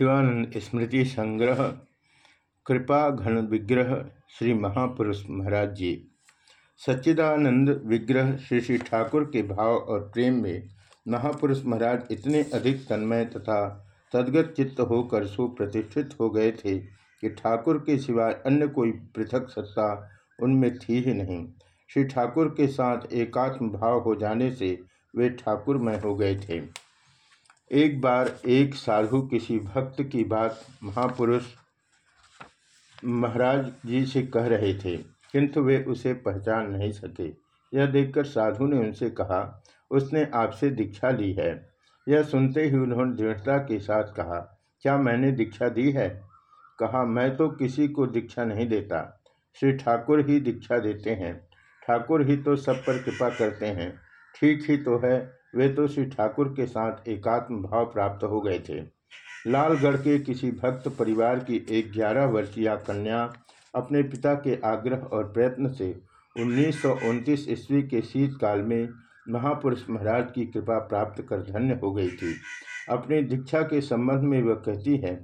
शिवानंद स्मृति संग्रह, कृपा घन विग्रह, श्री महापुरुष महाराज जी। सच्चिदानंद विग्रह, श्री श्री ठाकुर के भाव और प्रेम में महापुरुष महाराज इतने अधिक तन्मय तथा तदगत चित्त होकर सुप्रतिष्ठित हो गए थे कि ठाकुर के सिवाय अन्य कोई पृथक सत्ता उनमें थी ही नहीं। श्री ठाकुर के साथ एकात्म भाव हो जाने से वे ठाकुरमय हो गए थे। एक बार एक साधु किसी भक्त की बात महापुरुष महाराज जी से कह रहे थे, किंतु वे उसे पहचान नहीं सके। यह देखकर साधु ने उनसे कहा, उसने आपसे दीक्षा ली है। यह सुनते ही उन्होंने दृढ़ता के साथ कहा, क्या मैंने दीक्षा दी है? कहा, मैं तो किसी को दीक्षा नहीं देता। श्री ठाकुर ही दीक्षा देते हैं। ठाकुर ही तो सब पर कृपा करते हैं। ठीक ही तो है। वे तो श्री ठाकुर के साथ एकात्म भाव प्राप्त हो गए थे। लालगढ़ के किसी भक्त परिवार की एक ग्यारह वर्षीय कन्या अपने पिता के आग्रह और प्रयत्न से उन्नीस सौ उनतीस ईस्वी के शीतकाल में महापुरुष महाराज की कृपा प्राप्त कर धन्य हो गई थी। अपनी दीक्षा के संबंध में वह कहती है,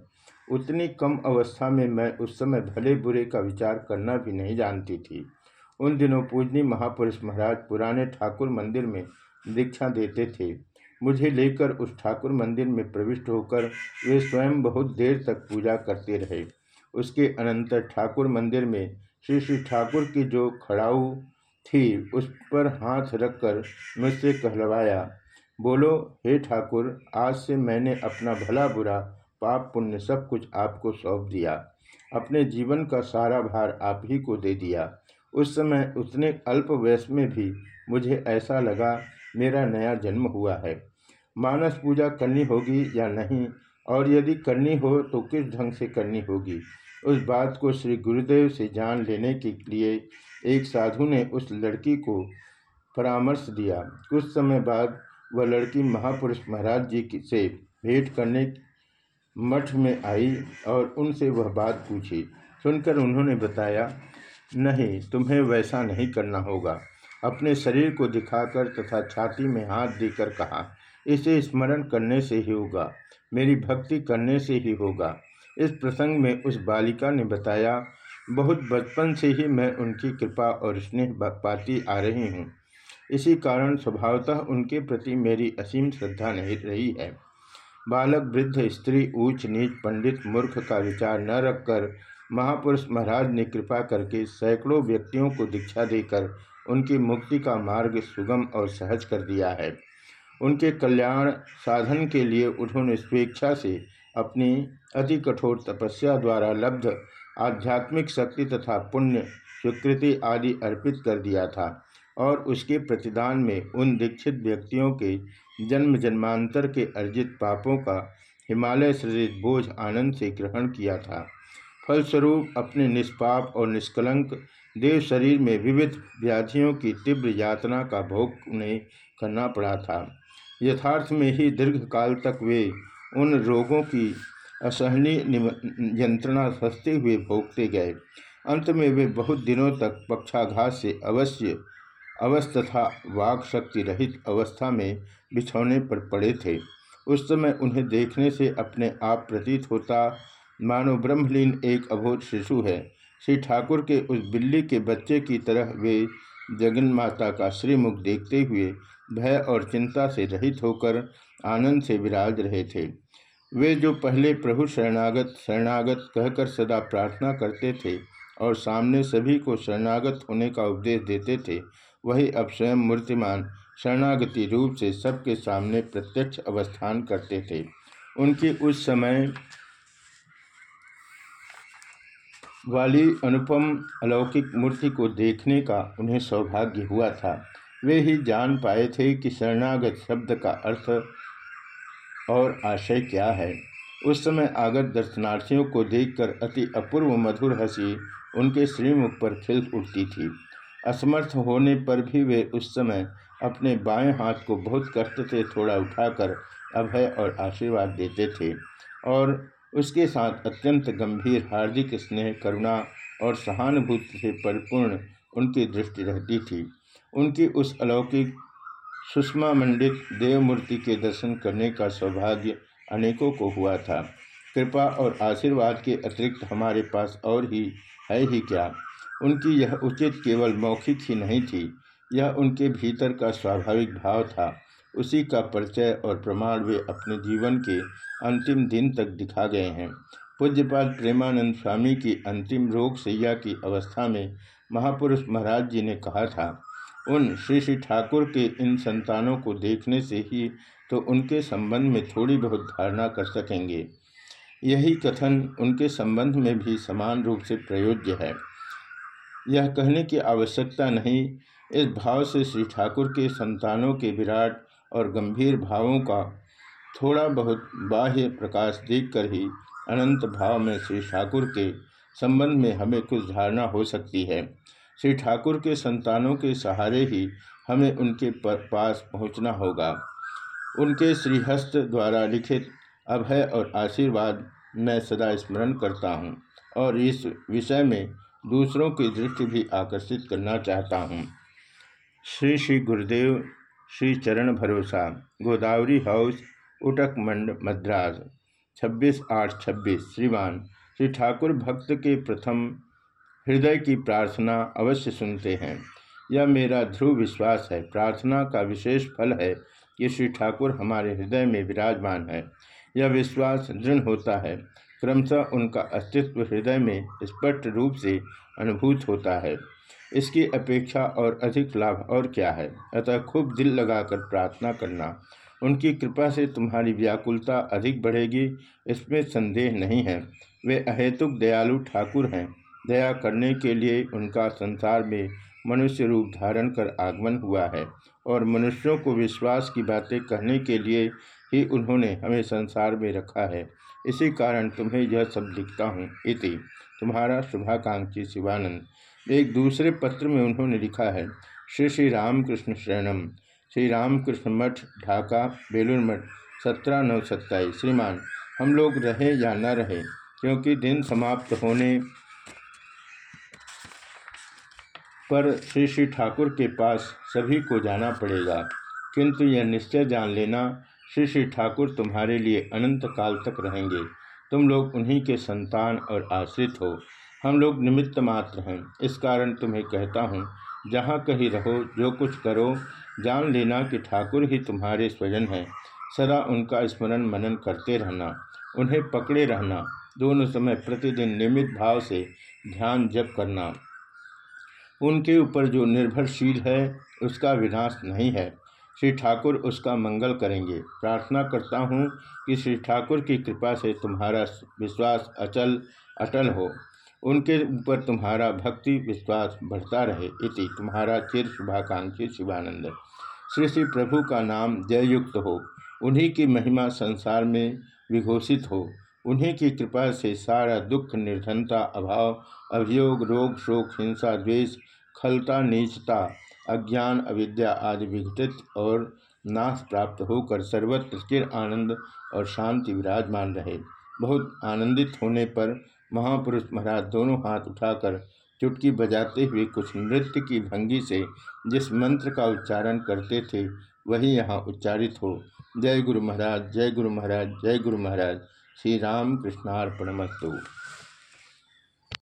उतनी कम अवस्था में मैं उस समय भले बुरे का विचार करना भी नहीं जानती थी। उन दिनों पूजनी महापुरुष महाराज पुराने ठाकुर मंदिर में दीक्षा देते थे। मुझे लेकर उस ठाकुर मंदिर में प्रविष्ट होकर वे स्वयं बहुत देर तक पूजा करते रहे। उसके अनंतर ठाकुर मंदिर में श्री श्री ठाकुर की जो खड़ाऊ थी, उस पर हाथ रखकर मुझसे कहलवाया, बोलो, हे ठाकुर, आज से मैंने अपना भला बुरा, पाप पुण्य सब कुछ आपको सौंप दिया। अपने जीवन का सारा भार आप ही को दे दिया। उस समय उतने अल्प वयस में भी मुझे ऐसा लगा मेरा नया जन्म हुआ है। मानस पूजा करनी होगी या नहीं, और यदि करनी हो तो किस ढंग से करनी होगी? उस बात को श्री गुरुदेव से जान लेने के लिए एक साधु ने उस लड़की को परामर्श दिया। कुछ समय बाद वह लड़की महापुरुष महाराज जी से भेंट करने मठ में आई और उनसे वह बात पूछी। सुनकर उन्होंने बताया, नहीं, तुम्हें वैसा नहीं करना होगा। अपने शरीर को दिखाकर तथा छाती में हाथ देकर कहा, इसे स्मरण करने से ही होगा, मेरी भक्ति करने से ही होगा इस प्रसंग में उस बालिका ने बताया, बहुत बचपन से ही मैं उनकी कृपा और स्नेह पाती आ रही हूँ। इसी कारण स्वभावतः उनके प्रति मेरी असीम श्रद्धा नहीं रही है। बालक, वृद्ध, स्त्री, ऊंच, नीच, पंडित, मूर्ख का विचार न रखकर महापुरुष महाराज ने कृपा करके सैकड़ों व्यक्तियों को दीक्षा देकर उनकी मुक्ति का मार्ग सुगम और सहज कर दिया है। उनके कल्याण साधन के लिए उन्होंने स्वेच्छा से अपनी अति कठोर तपस्या द्वारा लब्ध आध्यात्मिक शक्ति तथा पुण्य, स्वीकृति आदि अर्पित कर दिया था और उसके प्रतिदान में उन दीक्षित व्यक्तियों के जन्म जन्मांतर के अर्जित पापों का हिमालय सृजित बोझ आनंद से ग्रहण किया था। फलस्वरूप अपने निष्पाप और निष्कलंक देव शरीर में विविध व्याधियों की तीव्र यातना का भोग उन्हें करना पड़ा था। यथार्थ में ही दीर्घ काल तक वे उन रोगों की असहनीय यंत्रणा सस्ते हुए भोगते गए। अंत में वे बहुत दिनों तक पक्षाघात से अवश्य अवस्थ तथा वाक शक्ति रहित अवस्था में बिछौने पर पड़े थे। उस समय उन्हें देखने से अपने आप प्रतीत होता मानो ब्रह्मलीन एक अभूत शिशु है। श्री ठाकुर के उस बिल्ली के बच्चे की तरह वे जगन माता का श्रीमुख देखते हुए भय और चिंता से रहित होकर आनंद से विराज रहे थे। वे जो पहले प्रभु शरणागत शरणागत कहकर सदा प्रार्थना करते थे और सामने सभी को शरणागत होने का उपदेश देते थे, वही अब स्वयं मूर्तिमान, शरणागति रूप से सबके सामने प्रत्यक्ष अवस्थान करते थे। उनकी उस समय वाली अनुपम अलौकिक मूर्ति को देखने का उन्हें सौभाग्य हुआ था। वे ही जान पाए थे कि शरणागत शब्द का अर्थ और आशय क्या है। उस समय आगत दर्शनार्थियों को देखकर अति अपूर्व मधुर हँसी उनके श्रीमुख पर खिल उठती थी। असमर्थ होने पर भी वे उस समय अपने बाएँ हाथ को बहुत कष्ट से थोड़ा उठाकर अभय और आशीर्वाद देते थे और उसके साथ अत्यंत गंभीर हार्दिक स्नेह, करुणा और सहानुभूति से परिपूर्ण उनकी दृष्टि रहती थी। उनकी उस अलौकिक सुषमा मंडित देवमूर्ति के दर्शन करने का सौभाग्य अनेकों को हुआ था। कृपा और आशीर्वाद के अतिरिक्त हमारे पास और ही है ही क्या? उनकी यह उचित केवल मौखिक ही नहीं थी। यह उनके भीतर का स्वाभाविक भाव था। उसी का परिचय और प्रमाण वे अपने जीवन के अंतिम दिन तक दिखा गए हैं। पूज्यपाल प्रेमानंद स्वामी की अंतिम रोग सैया की अवस्था में महापुरुष महाराज जी ने कहा था, उन श्री श्री ठाकुर के इन संतानों को देखने से ही तो उनके संबंध में थोड़ी बहुत धारणा कर सकेंगे। यही कथन उनके संबंध में भी समान रूप से प्रयोज्य है। यह कहने की आवश्यकता नहीं, इस भाव से श्री ठाकुर के संतानों के विराट और गंभीर भावों का थोड़ा बहुत बाह्य प्रकाश देखकर ही अनंत भाव में श्री ठाकुर के संबंध में हमें कुछ धारणा हो सकती है। श्री ठाकुर के संतानों के सहारे ही हमें उनके पास पहुँचना होगा। उनके श्रीहस्त द्वारा लिखित अभय और आशीर्वाद मैं सदा स्मरण करता हूँ और इस विषय में दूसरों की दृष्टि भी आकर्षित करना चाहता हूँ। श्री श्री गुरुदेव श्री चरण भरोसा, गोदावरी हाउस, उटक मंड, मद्रास। छब्बीस आठ छब्बीस, श्रीमान। श्री ठाकुर भक्त के प्रथम हृदय की प्रार्थना अवश्य सुनते हैं। यह मेरा ध्रुव विश्वास है। प्रार्थना का विशेष फल है कि श्री ठाकुर हमारे हृदय में विराजमान है। यह विश्वास दृढ़ होता है। क्रमशः उनका अस्तित्व हृदय में स्पष्ट रूप से अनुभूत होता है। इसकी अपेक्षा और अधिक लाभ और क्या है? अतः खूब दिल लगाकर प्रार्थना करना। उनकी कृपा से तुम्हारी व्याकुलता अधिक बढ़ेगी, इसमें संदेह नहीं है। वे अहेतुक दयालु ठाकुर हैं। दया करने के लिए उनका संसार में मनुष्य रूप धारण कर आगमन हुआ है और मनुष्यों को विश्वास की बातें कहने के लिए ही उन्होंने हमें संसार में रखा है। इसी कारण तुम्हें यह सब लिखता हूँ। इति। तुम्हारा शुभाकांक्षी शिवानंद। एक दूसरे पत्र में उन्होंने लिखा है, श्री श्री रामकृष्ण शरणम। श्री रामकृष्ण मठ, ढाका, बेलूर मठ, सत्रह नौ सत्ताईस। श्रीमान, हम लोग रहे या न रहे, क्योंकि दिन समाप्त होने पर श्री श्री ठाकुर के पास सभी को जाना पड़ेगा। किंतु यह निश्चय जान लेना, श्री श्री ठाकुर तुम्हारे लिए अनंत काल तक रहेंगे। तुम लोग उन्हीं के संतान और आश्रित हो। हम लोग निमित्त मात्र हैं। इस कारण तुम्हें कहता हूँ, जहाँ कहीं रहो, जो कुछ करो, जान लेना कि ठाकुर ही तुम्हारे स्वजन हैं। सदा उनका स्मरण मनन करते रहना, उन्हें पकड़े रहना, दोनों समय प्रतिदिन नियमित भाव से ध्यान जप करना। उनके ऊपर जो निर्भरशील है, उसका विनाश नहीं है। श्री ठाकुर उसका मंगल करेंगे। प्रार्थना करता हूँ कि श्री ठाकुर की कृपा से तुम्हारा विश्वास अचल, अटल हो। उनके ऊपर तुम्हारा भक्ति विश्वास बढ़ता रहे इति। तुम्हारा चिर शुभाकांक्षी शिवानंद। श्री श्री प्रभु का नाम जययुक्त हो। उन्हीं की महिमा संसार में विघोषित हो। उन्हीं की कृपा से सारा दुख, निर्धनता, अभाव, अभियोग, रोग, शोक, हिंसा, द्वेष, खलता, नीचता, अज्ञान, अविद्या आदि विघटित और नाश प्राप्त होकर सर्वत्र स्थिर आनंद और शांति विराजमान रहे। बहुत आनंदित होने पर महापुरुष महाराज दोनों हाथ उठाकर चुटकी बजाते हुए कुछ नृत्य की भंगी से जिस मंत्र का उच्चारण करते थे, वही यहाँ उच्चारित हो। जय गुरु महाराज, जय गुरु महाराज, जय गुरु महाराज। श्री राम कृष्णार्पणमस्तु